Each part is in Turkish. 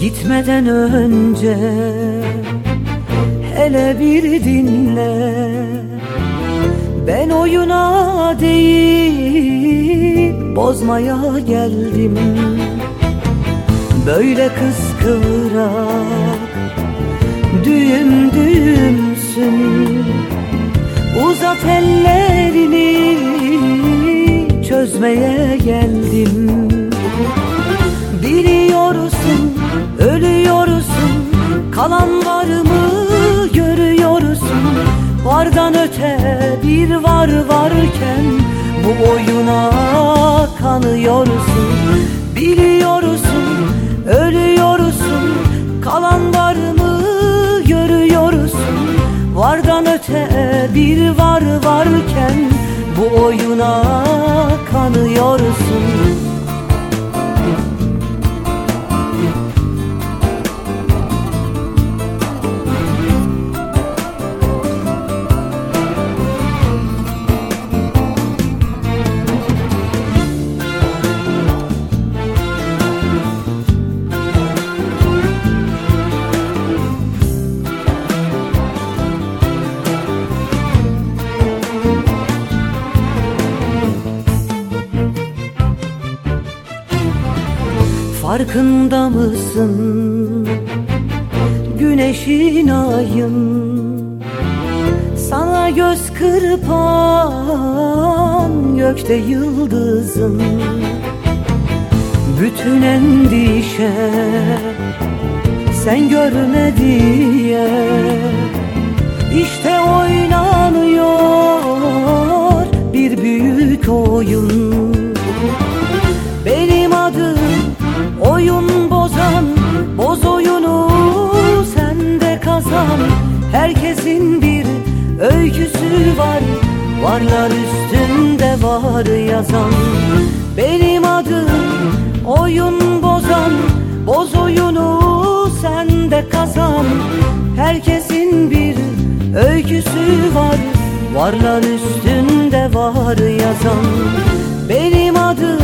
geçmeden önce Hele bir dinle. Ben oyuna değil Bozmaya geldim. Böyle kıskıvrak Düğüm düğümsün. Uzat ellerini Çözmeye geldim Vardan öte bir var varken Bu oyuna kanıyorsun. Biliyorsun, ölüyorsun Kalan var mı görüyorsun. Vardan öte bir var varken Bu oyuna kanıyorsun Farkında mısın? Güneşin ayın Sana göz kırpan gökte yıldızın Bütün endişe sen görme diye. İşte oynanıyor bir büyük oyun Herkesin bir öyküsü var. Varlar üstünde var yazan. Benim adım oyun bozan. Boz oyunu sende kazan. Herkesin bir öyküsü var. Varlar üstünde var yazan. Benim adım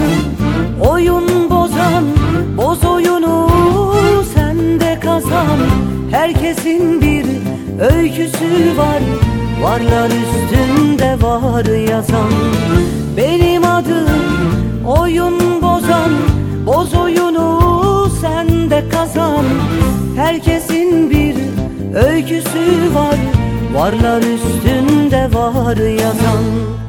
oyun bozan. Boz oyunu sende kazan. Herkesin bir öyküsü var Varlar üstünde var yazan. Benim adım oyun bozan Boz oyunu sende kazan. Herkesin bir öyküsü var Varlar üstünde var yazan